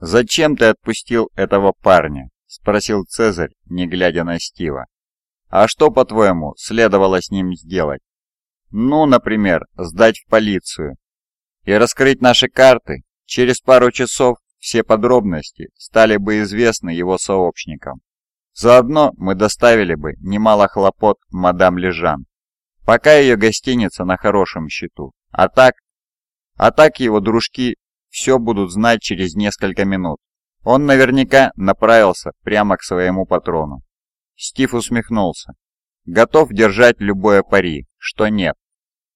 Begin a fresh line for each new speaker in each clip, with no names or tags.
«Зачем ты отпустил этого парня?» – спросил Цезарь, не глядя на Стива. «А что, по-твоему, следовало с ним сделать?» «Ну, например, сдать в полицию и раскрыть наши карты. Через пару часов все подробности стали бы известны его сообщникам. Заодно мы доставили бы немало хлопот мадам Лежан. Пока ее гостиница на хорошем счету. А так... А так его дружки все будут знать через несколько минут. Он наверняка направился прямо к своему патрону. Стив усмехнулся. Готов держать любое пари, что нет.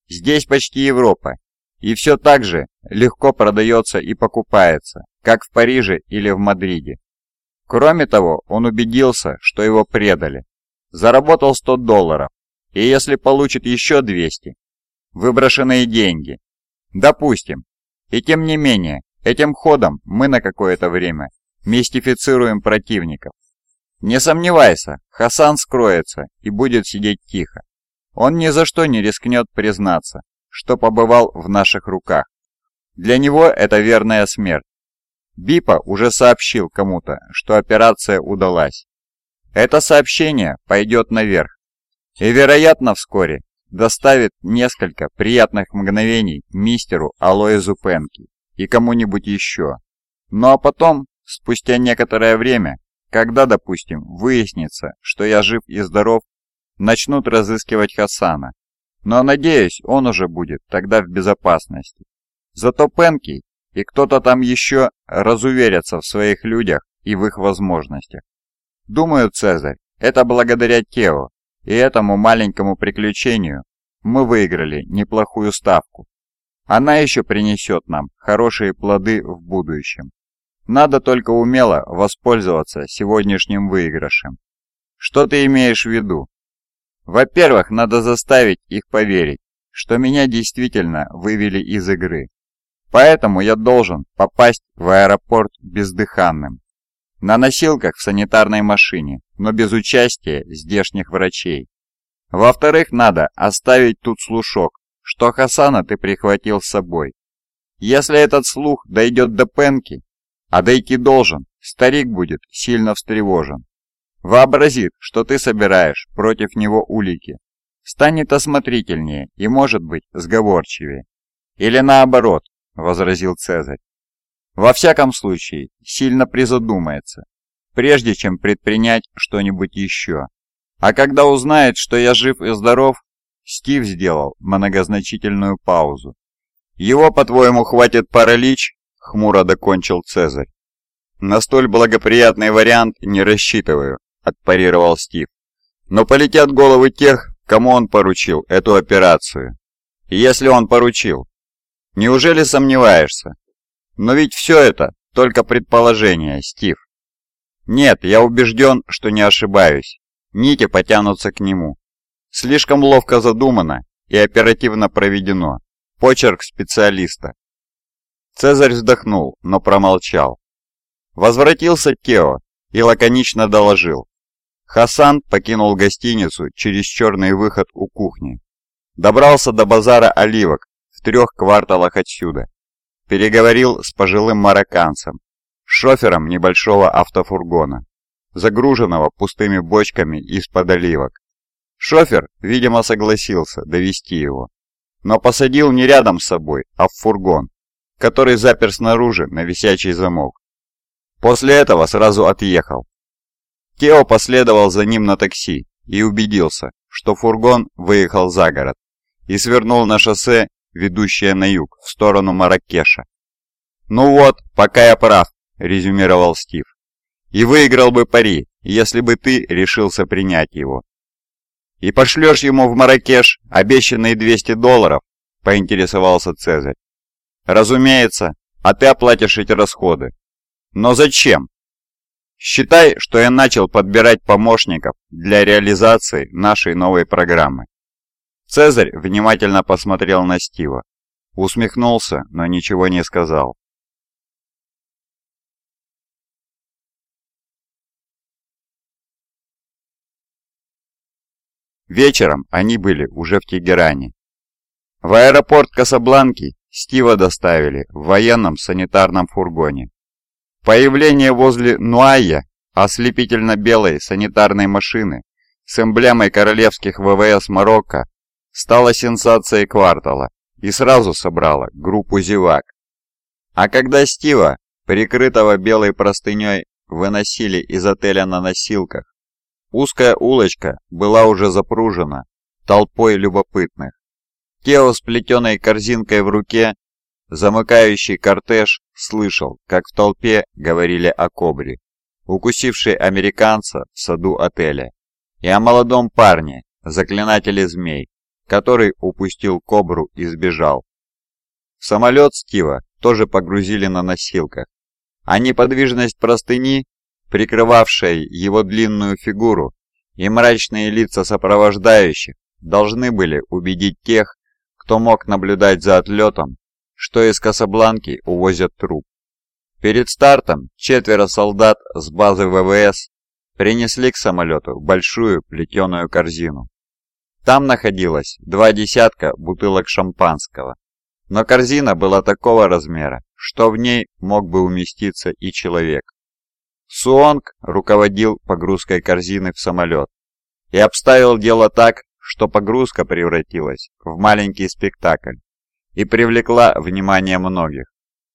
Здесь почти Европа, и все так же легко продается и покупается, как в Париже или в Мадриде. Кроме того, он убедился, что его предали. Заработал 100 долларов, и если получит еще 200, выброшенные деньги. Допустим. И тем не менее, этим ходом мы на какое-то время мистифицируем противников. Не сомневайся, Хасан скроется и будет сидеть тихо. Он ни за что не рискнет признаться, что побывал в наших руках. Для него это верная смерть. Бипа уже сообщил кому-то, что операция удалась. Это сообщение пойдет наверх и, вероятно, вскоре доставит несколько приятных мгновений мистеру Алоизу Пенки и кому-нибудь еще. Ну а потом, спустя некоторое время, когда, допустим, выяснится, что я жив и здоров, начнут разыскивать Хасана. Но, надеюсь, он уже будет тогда в безопасности. Зато Пенки и кто-то там еще разуверятся в своих людях и в их возможностях. Думаю, Цезарь, это благодаря Тео и этому маленькому приключению мы выиграли неплохую ставку. Она еще принесет нам хорошие плоды в будущем. Надо только умело воспользоваться сегодняшним выигрышем. Что ты имеешь в виду? Во-первых, надо заставить их поверить, что меня действительно вывели из игры. Поэтому я должен попасть в аэропорт бездыханным. На носилках в санитарной машине, но без участия здешних врачей. Во-вторых, надо оставить тут слушок, что Хасана ты прихватил с собой. Если этот слух дойдет до Пенки, а дойти должен, старик будет сильно встревожен. Вообразит, что ты собираешь против него улики. Станет осмотрительнее и, может быть, сговорчивее. Или наоборот, возразил Цезарь. Во всяком случае, сильно призадумается, прежде чем предпринять что-нибудь еще. А когда узнает, что я жив и здоров, Стив сделал многозначительную паузу. «Его, по-твоему, хватит паралич?» — хмуро докончил Цезарь. «На столь благоприятный вариант не рассчитываю отпарировал Стив. «Но полетят головы тех, кому он поручил эту операцию. Если он поручил, неужели сомневаешься? Но ведь все это только предположение, Стив. Нет, я убежден, что не ошибаюсь. Нити потянутся к нему. Слишком ловко задумано и оперативно проведено. Почерк специалиста. Цезарь вздохнул, но промолчал. Возвратился Тео и лаконично доложил. Хасан покинул гостиницу через черный выход у кухни. Добрался до базара оливок в трех кварталах отсюда. Переговорил с пожилым марокканцем, шофером небольшого автофургона, загруженного пустыми бочками из-под оливок. Шофер, видимо, согласился довести его, но посадил не рядом с собой, а в фургон, который запер снаружи на висячий замок. После этого сразу отъехал, Тео последовал за ним на такси и убедился, что фургон выехал за город и свернул на шоссе, ведущее на юг, в сторону Маракеша. «Ну вот, пока я прав», — резюмировал Стив. «И выиграл бы пари, если бы ты решился принять его». «И пошлешь ему в Маракеш обещанные 200 долларов?» — поинтересовался Цезарь. «Разумеется, а ты оплатишь эти расходы». «Но зачем?» Считай, что я начал подбирать помощников для реализации нашей новой программы. Цезарь внимательно посмотрел на Стива, усмехнулся, но ничего не сказал. Вечером они были уже в Тегеране. В аэропорт Касабланки Стива доставили в военном санитарном фургоне. Появление возле Нуайя ослепительно-белой санитарной машины с эмблемой королевских ВВС Марокко стало сенсацией квартала и сразу собрало группу зевак. А когда Стива, прикрытого белой простыней, выносили из отеля на носилках, узкая улочка была уже запружена толпой любопытных. Тео с плетеной корзинкой в руке, замыкающий кортеж, слышал, как в толпе говорили о кобре, укусившей американца в саду отеля, и о молодом парне, заклинателе змей, который упустил кобру и сбежал. Самолет Стива тоже погрузили на носилках, а неподвижность простыни, прикрывавшей его длинную фигуру, и мрачные лица сопровождающих должны были убедить тех, кто мог наблюдать за отлетом, что из Касабланки увозят труп. Перед стартом четверо солдат с базы ВВС принесли к самолету большую плетеную корзину. Там находилось два десятка бутылок шампанского, но корзина была такого размера, что в ней мог бы уместиться и человек. Суонг руководил погрузкой корзины в самолет и обставил дело так, что погрузка превратилась в маленький спектакль и привлекла внимание многих,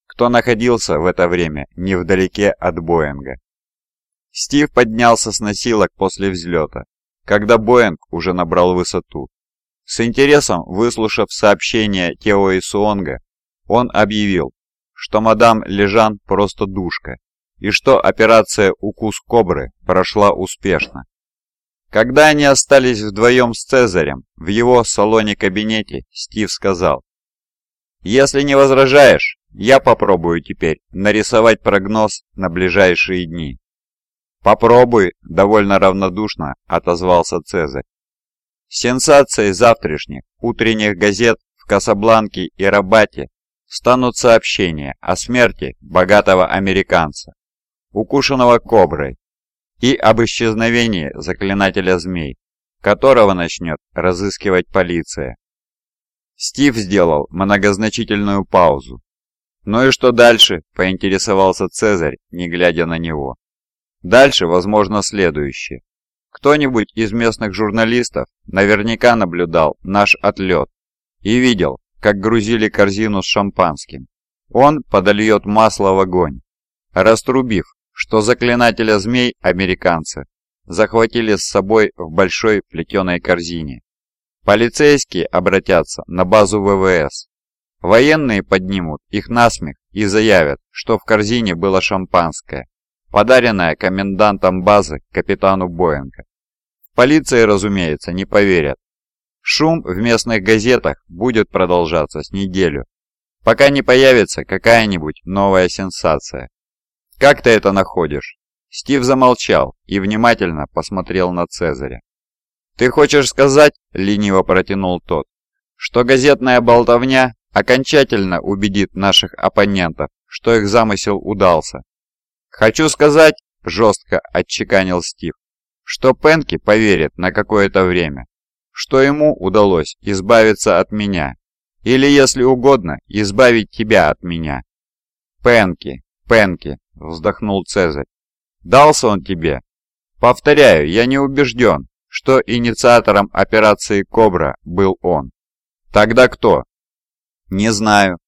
кто находился в это время невдалеке от Боинга. Стив поднялся с носилок после взлета когда Боинг уже набрал высоту. С интересом выслушав сообщение Тео и Суонга, он объявил, что мадам Лежан просто душка, и что операция «Укус кобры» прошла успешно. Когда они остались вдвоем с Цезарем в его салоне-кабинете, Стив сказал, «Если не возражаешь, я попробую теперь нарисовать прогноз на ближайшие дни». «Попробуй», — довольно равнодушно отозвался Цезарь. Сенсацией завтрашних утренних газет в Касабланке и Рабате станут сообщения о смерти богатого американца, укушенного коброй, и об исчезновении заклинателя змей, которого начнет разыскивать полиция. Стив сделал многозначительную паузу. «Ну и что дальше?» – поинтересовался Цезарь, не глядя на него. Дальше возможно следующее. Кто-нибудь из местных журналистов наверняка наблюдал наш отлет и видел, как грузили корзину с шампанским. Он подольет масло в огонь, раструбив, что заклинателя змей американцы захватили с собой в большой плетеной корзине. Полицейские обратятся на базу ВВС. Военные поднимут их насмех и заявят, что в корзине было шампанское, подаренная комендантом базы капитану Боинга. В полиции, разумеется, не поверят. Шум в местных газетах будет продолжаться с неделю, пока не появится какая-нибудь новая сенсация. Как ты это находишь? Стив замолчал и внимательно посмотрел на Цезаря. «Ты хочешь сказать, — лениво протянул тот, — что газетная болтовня окончательно убедит наших оппонентов, что их замысел удался, «Хочу сказать», — жестко отчеканил Стив, «что Пенки поверит на какое-то время, что ему удалось избавиться от меня, или, если угодно, избавить тебя от меня». «Пенки, Пенки», — вздохнул Цезарь, «дался он тебе?» «Повторяю, я не убежден, что инициатором операции «Кобра» был он. Тогда кто?» «Не знаю.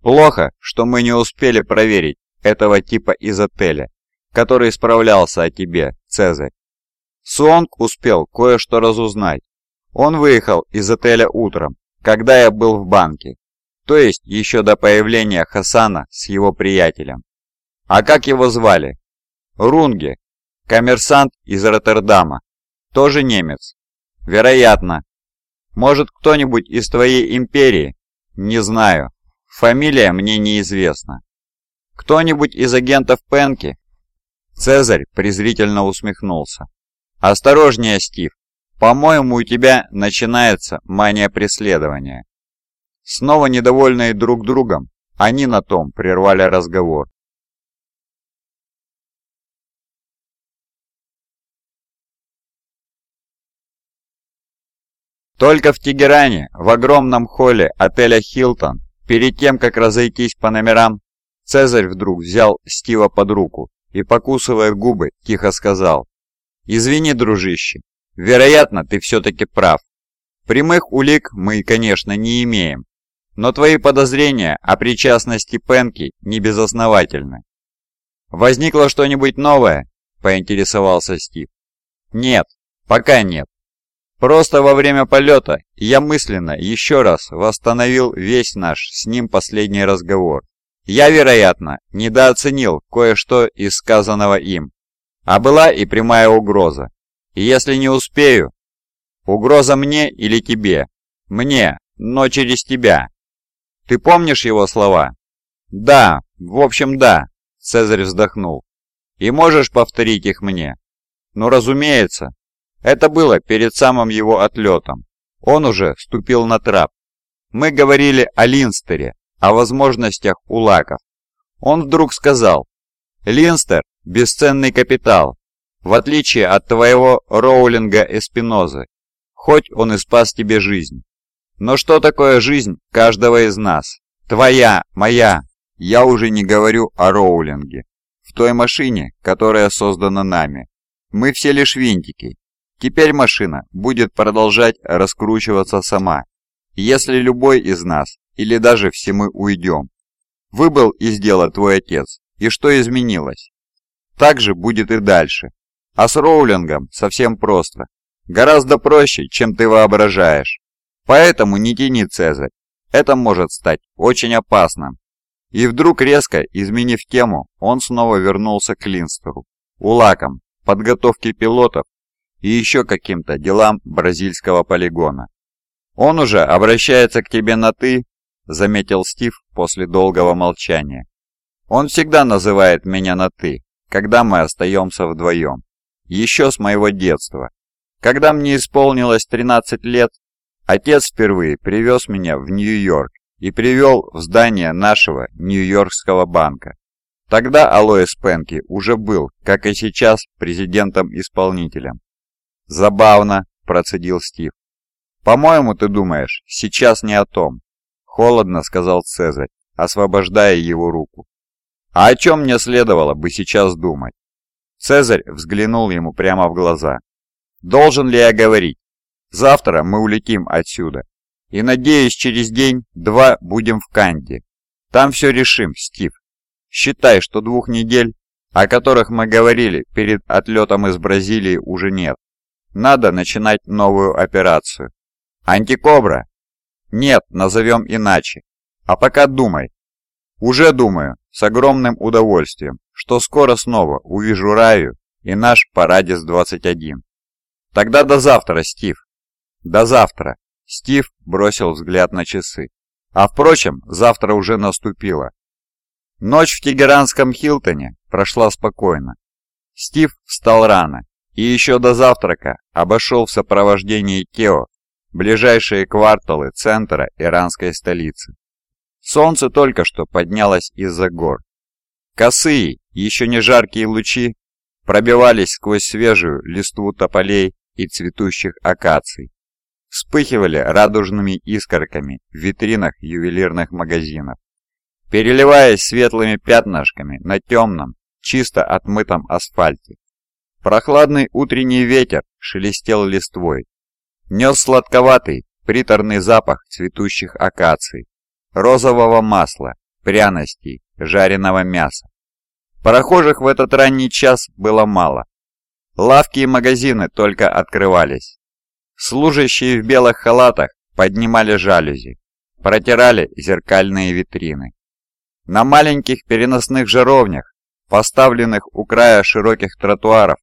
Плохо, что мы не успели проверить, этого типа из отеля, который справлялся о тебе, Цезарь. Суонг успел кое-что разузнать. Он выехал из отеля утром, когда я был в банке, то есть еще до появления Хасана с его приятелем. А как его звали? Рунге, коммерсант из Роттердама, тоже немец. Вероятно. Может кто-нибудь из твоей империи? Не знаю. Фамилия мне неизвестна. «Кто-нибудь из агентов Пенки?» Цезарь презрительно усмехнулся. «Осторожнее, Стив. По-моему, у тебя начинается мания преследования». Снова недовольные друг другом, они на том прервали разговор. Только в Тегеране, в огромном холле отеля «Хилтон», перед тем, как разойтись по номерам, Цезарь вдруг взял Стива под руку и, покусывая губы, тихо сказал. «Извини, дружище, вероятно, ты все-таки прав. Прямых улик мы, конечно, не имеем, но твои подозрения о причастности Пенки не безосновательны». «Возникло что-нибудь новое?» – поинтересовался Стив. «Нет, пока нет. Просто во время полета я мысленно еще раз восстановил весь наш с ним последний разговор. Я, вероятно, недооценил кое-что из сказанного им. А была и прямая угроза. И если не успею... Угроза мне или тебе? Мне, но через тебя. Ты помнишь его слова? Да, в общем, да, Цезарь вздохнул. И можешь повторить их мне? Ну, разумеется. Это было перед самым его отлетом. Он уже ступил на трап. Мы говорили о Линстере, о возможностях улаков. Он вдруг сказал, «Линстер – бесценный капитал, в отличие от твоего Роулинга Эспинозы, хоть он и спас тебе жизнь. Но что такое жизнь каждого из нас? Твоя, моя, я уже не говорю о Роулинге. В той машине, которая создана нами. Мы все лишь винтики. Теперь машина будет продолжать раскручиваться сама. Если любой из нас или даже все мы уйдем. Выбыл из дела твой отец, и что изменилось? Так же будет и дальше. А с Роулингом совсем просто. Гораздо проще, чем ты воображаешь. Поэтому не тяни, Цезарь. Это может стать очень опасным. И вдруг резко, изменив тему, он снова вернулся к Линстеру, улакам, подготовке пилотов и еще каким-то делам бразильского полигона. Он уже обращается к тебе на «ты», заметил Стив после долгого молчания. Он всегда называет меня на «ты», когда мы остаемся вдвоем. Еще с моего детства. Когда мне исполнилось 13 лет, отец впервые привез меня в Нью-Йорк и привел в здание нашего Нью-Йоркского банка. Тогда Алоис Пенки уже был, как и сейчас, президентом-исполнителем. «Забавно», – процедил Стив. «По-моему, ты думаешь, сейчас не о том. Холодно сказал Цезарь, освобождая его руку. А о чем мне следовало бы сейчас думать? Цезарь взглянул ему прямо в глаза. Должен ли я говорить? Завтра мы улетим отсюда. И, надеюсь, через день-два будем в Канде. Там все решим, Стив. Считай, что двух недель, о которых мы говорили перед отлетом из Бразилии, уже нет. Надо начинать новую операцию. Антикобра нет, назовем иначе. А пока думай. Уже думаю, с огромным удовольствием, что скоро снова увижу Раю и наш Парадис-21. Тогда до завтра, Стив. До завтра. Стив бросил взгляд на часы. А впрочем, завтра уже наступило. Ночь в Тегеранском Хилтоне прошла спокойно. Стив встал рано и еще до завтрака обошел в сопровождении Тео ближайшие кварталы центра иранской столицы. Солнце только что поднялось из-за гор. Косые, еще не жаркие лучи пробивались сквозь свежую листву тополей и цветущих акаций. Вспыхивали радужными искорками в витринах ювелирных магазинов, переливаясь светлыми пятнышками на темном, чисто отмытом асфальте. Прохладный утренний ветер шелестел листвой, Нес сладковатый, приторный запах цветущих акаций, розового масла, пряностей, жареного мяса. Прохожих в этот ранний час было мало. Лавки и магазины только открывались. Служащие в белых халатах поднимали жалюзи, протирали зеркальные витрины. На маленьких переносных жаровнях, поставленных у края широких тротуаров,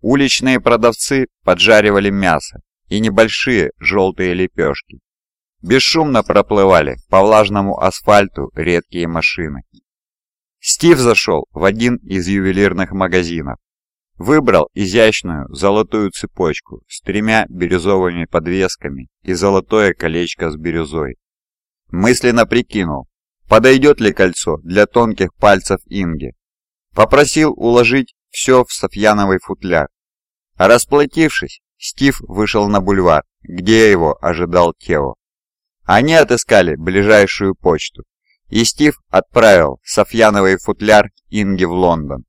уличные продавцы поджаривали мясо, и небольшие желтые лепешки. Бесшумно проплывали по влажному асфальту редкие машины. Стив зашел в один из ювелирных магазинов. Выбрал изящную золотую цепочку с тремя бирюзовыми подвесками и золотое колечко с бирюзой. Мысленно прикинул, подойдет ли кольцо для тонких пальцев Инги. Попросил уложить все в софьяновый футляр. Расплатившись, Стив вышел на бульвар, где его ожидал Тео. Они отыскали ближайшую почту и Стив отправил софьяновый футляр Инги в Лондон.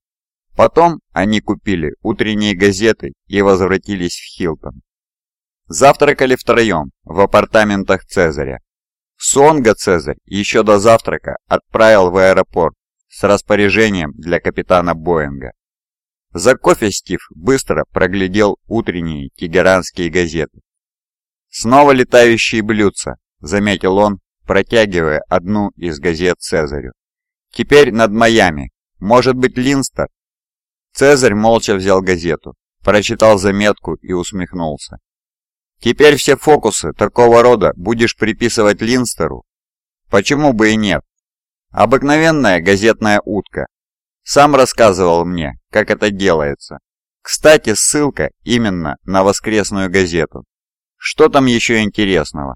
Потом они купили утренние газеты и возвратились в Хилтон. Завтракали втроем в апартаментах Цезаря. Сонга Цезарь еще до завтрака отправил в аэропорт с распоряжением для капитана Боинга. За кофе Стив быстро проглядел утренние тегеранские газеты. «Снова летающие блюдца», — заметил он, протягивая одну из газет Цезарю. «Теперь над Майами. Может быть, Линстер?» Цезарь молча взял газету, прочитал заметку и усмехнулся. «Теперь все фокусы такого рода будешь приписывать Линстеру? Почему бы и нет? Обыкновенная газетная утка. Сам рассказывал мне, как это делается. Кстати, ссылка именно на воскресную газету. Что там еще интересного?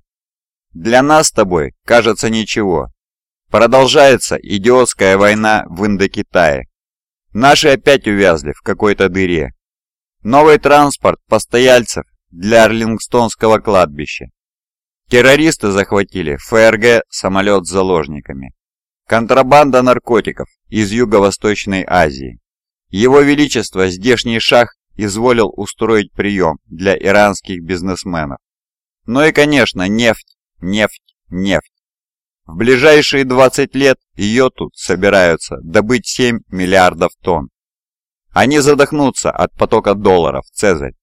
Для нас с тобой, кажется, ничего. Продолжается идиотская война в Индокитае. Наши опять увязли в какой-то дыре. Новый транспорт постояльцев для Арлингстонского кладбища. Террористы захватили ФРГ самолет с заложниками. Контрабанда наркотиков из Юго-Восточной Азии. Его Величество, здешний шах, изволил устроить прием для иранских бизнесменов. Ну и, конечно, нефть нефть, нефть. В ближайшие 20 лет ее тут собираются добыть 7 миллиардов тонн. Они задохнутся от потока долларов, Цезарь.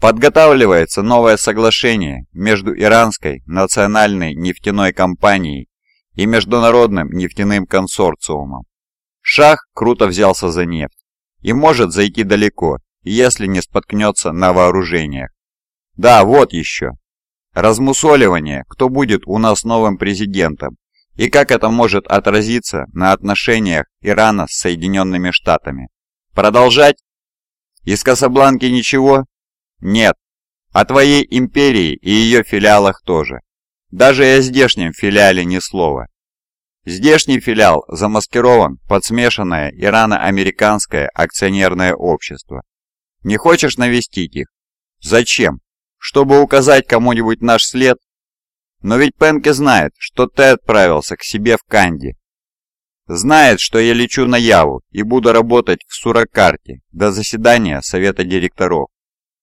Подготавливается новое соглашение между Иранской национальной нефтяной компанией и Международным нефтяным консорциумом. Шах круто взялся за нефть и может зайти далеко, если не споткнется на вооружениях. Да, вот еще. Размусоливание, кто будет у нас новым президентом и как это может отразиться на отношениях Ирана с Соединенными Штатами. Продолжать? Из Касабланки ничего? Нет. О твоей империи и ее филиалах тоже. Даже и о здешнем филиале ни слова. Здешний филиал замаскирован под смешанное ирано-американское акционерное общество. Не хочешь навестить их? Зачем? чтобы указать кому-нибудь наш след? Но ведь Пенке знает, что ты отправился к себе в Канди. Знает, что я лечу на Яву и буду работать в Суракарте до заседания Совета директоров.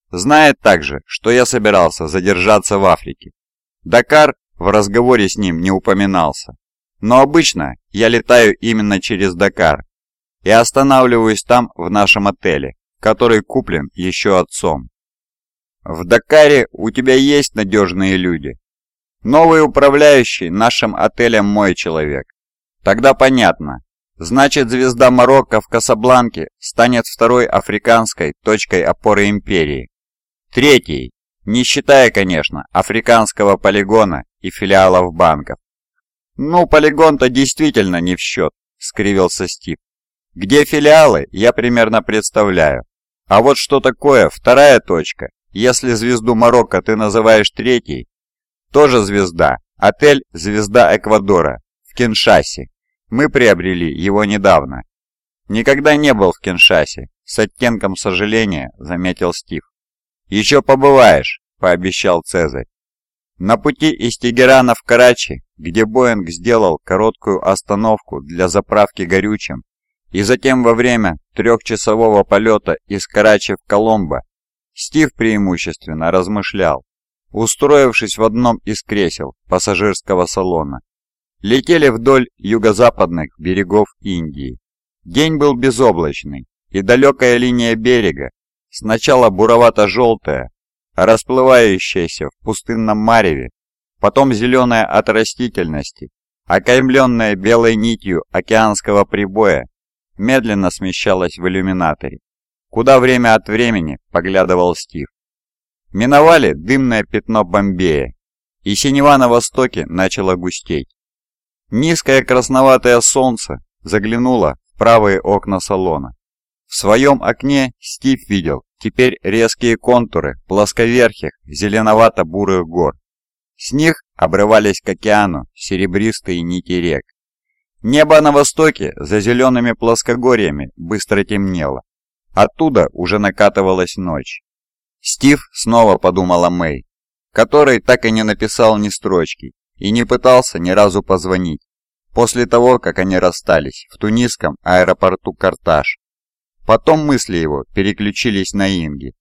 Знает также, что я собирался задержаться в Африке. Дакар в разговоре с ним не упоминался. Но обычно я летаю именно через Дакар и останавливаюсь там в нашем отеле, который куплен еще отцом. В Дакаре у тебя есть надежные люди. Новый управляющий нашим отелем мой человек. Тогда понятно. Значит, звезда Марокко в Касабланке станет второй африканской точкой опоры империи. Третий, не считая, конечно, африканского полигона и филиалов банков. «Ну, полигон-то действительно не в счет», — скривился Стив. «Где филиалы, я примерно представляю. А вот что такое вторая точка, если звезду Марокко ты называешь третьей, тоже звезда. Отель «Звезда Эквадора» в Киншасе. Мы приобрели его недавно. Никогда не был в Киншасе, с оттенком сожаления заметил Стив. «Еще побываешь», — пообещал Цезарь. На пути из Тегерана в Карачи, где Боинг сделал короткую остановку для заправки горючим, и затем во время трехчасового полета из Карачи в Коломбо Стив преимущественно размышлял, устроившись в одном из кресел пассажирского салона. Летели вдоль юго-западных берегов Индии. День был безоблачный, и далекая линия берега, сначала буровато-желтая, расплывающаяся в пустынном мареве, потом зеленая от растительности, окаймленная белой нитью океанского прибоя, медленно смещалась в иллюминаторе куда время от времени поглядывал Стив. Миновали дымное пятно Бомбея, и синева на востоке начало густеть. Низкое красноватое солнце заглянуло в правые окна салона. В своем окне Стив видел теперь резкие контуры плосковерхих зеленовато-бурых гор. С них обрывались к океану серебристые нити рек. Небо на востоке за зелеными плоскогорьями быстро темнело. Оттуда уже накатывалась ночь. Стив снова подумал о Мэй, который так и не написал ни строчки и не пытался ни разу позвонить. после того, как они расстались в тунисском аэропорту Карташ. Потом мысли его переключились на Инги.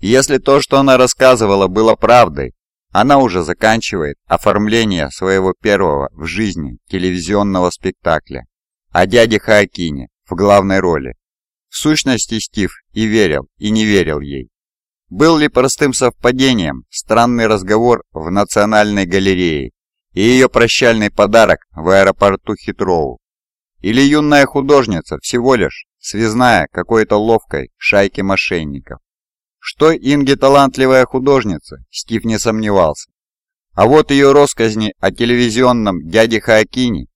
Если то, что она рассказывала, было правдой, она уже заканчивает оформление своего первого в жизни телевизионного спектакля о дяде Хаакине в главной роли. В сущности, Стив и верил, и не верил ей. Был ли простым совпадением странный разговор в Национальной галерее и ее прощальный подарок в аэропорту Хитроу? Или юная художница всего лишь связная какой-то ловкой шайки мошенников? Что Инги талантливая художница, Стив не сомневался. А вот ее росказни о телевизионном дяде Хаакине.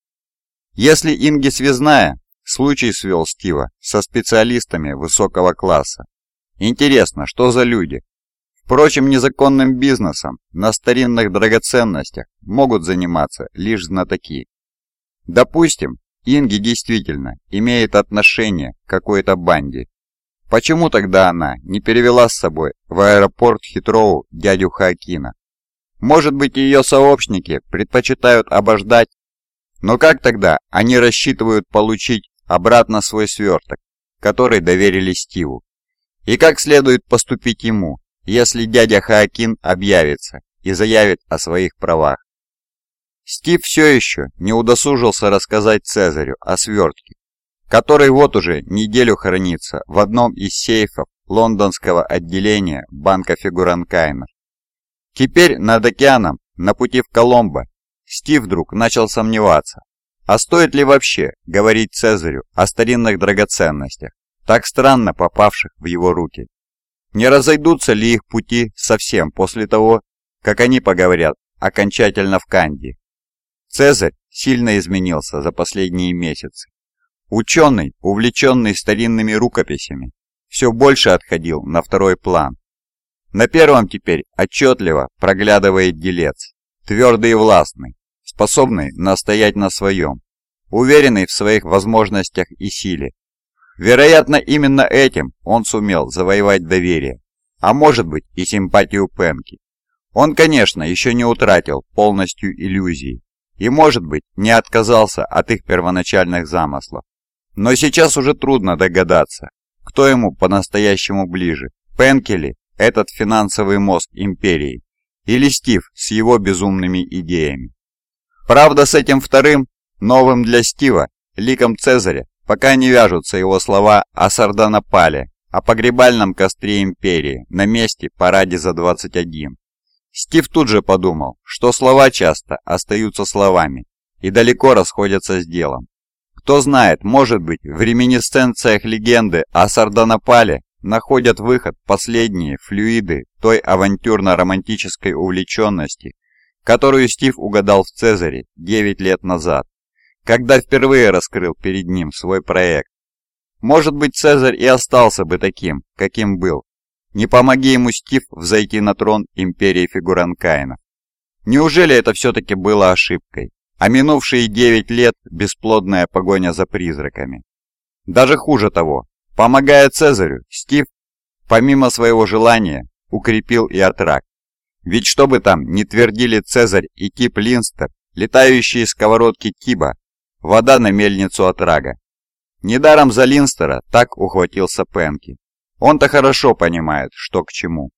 Если Инги связная, случай свел Стива со специалистами высокого класса. Интересно, что за люди? Впрочем, незаконным бизнесом на старинных драгоценностях могут заниматься лишь знатоки. Допустим, Инги действительно имеет отношение к какой-то банде Почему тогда она не перевела с собой в аэропорт Хитроу дядю Хакина? Может быть, ее сообщники предпочитают обождать? Но как тогда они рассчитывают получить обратно свой сверток, который доверили Стиву? И как следует поступить ему, если дядя Хаакин объявится и заявит о своих правах? Стив все еще не удосужился рассказать Цезарю о свертке, который вот уже неделю хранится в одном из сейфов лондонского отделения банка Фигуранкайна. Теперь над океаном, на пути в Коломбо, Стив вдруг начал сомневаться, а стоит ли вообще говорить Цезарю о старинных драгоценностях, так странно попавших в его руки? Не разойдутся ли их пути совсем после того, как они поговорят окончательно в Канди? Цезарь сильно изменился за последние месяцы. Ученый, увлеченный старинными рукописями, все больше отходил на второй план. На первом теперь отчетливо проглядывает делец, твердый и властный, способный настоять на своем, уверенный в своих возможностях и силе. Вероятно, именно этим он сумел завоевать доверие, а может быть и симпатию Пенки. Он, конечно, еще не утратил полностью иллюзии и, может быть, не отказался от их первоначальных замыслов. Но сейчас уже трудно догадаться, кто ему по-настоящему ближе, Пенкели, этот финансовый мозг империи, или Стив с его безумными идеями. Правда, с этим вторым, новым для Стива, ликом Цезаря, пока не вяжутся его слова о Сарданапале, о погребальном костре империи на месте параде за 21. Стив тут же подумал, что слова часто остаются словами и далеко расходятся с делом. Кто знает, может быть, в реминисценциях легенды о Сарданапале находят выход последние флюиды той авантюрно-романтической увлеченности, которую Стив угадал в Цезаре 9 лет назад, когда впервые раскрыл перед ним свой проект. Может быть, Цезарь и остался бы таким, каким был. Не помоги ему Стив взойти на трон империи фигуранкаинов. Неужели это все-таки было ошибкой? а минувшие девять лет – бесплодная погоня за призраками. Даже хуже того, помогая Цезарю, Стив, помимо своего желания, укрепил и Атрак. Ведь что бы там ни твердили Цезарь и Тип Линстер, летающие сковородки Тиба, вода на мельницу Атрага. Недаром за Линстера так ухватился Пенки. Он-то хорошо понимает, что к чему.